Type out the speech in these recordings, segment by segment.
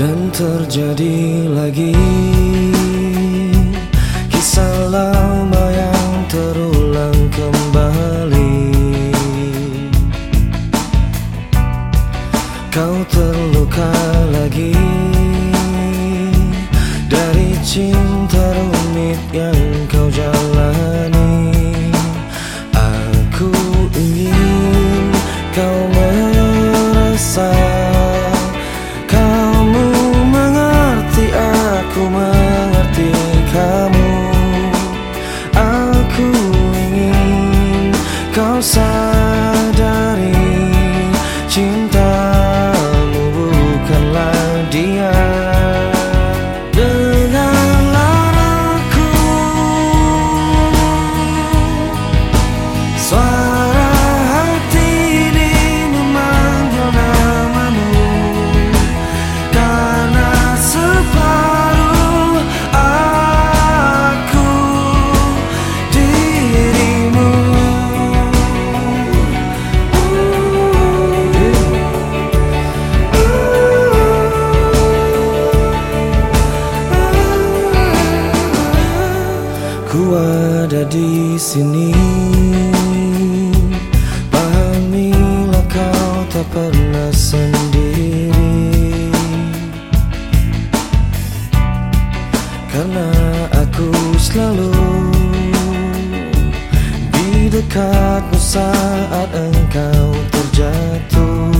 Dan terjadi lagi Kisah lama yang terulang kembali. Kau terluka lagi Dari cinta rumit yang kau jalani kau ada di sini. Pahamilah kau tak pernah sendiri. Karena aku selalu Di dekatmu saat engkau terjatuh.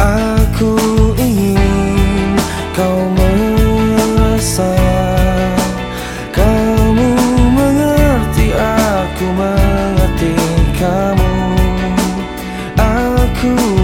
Aku ingin kau cool.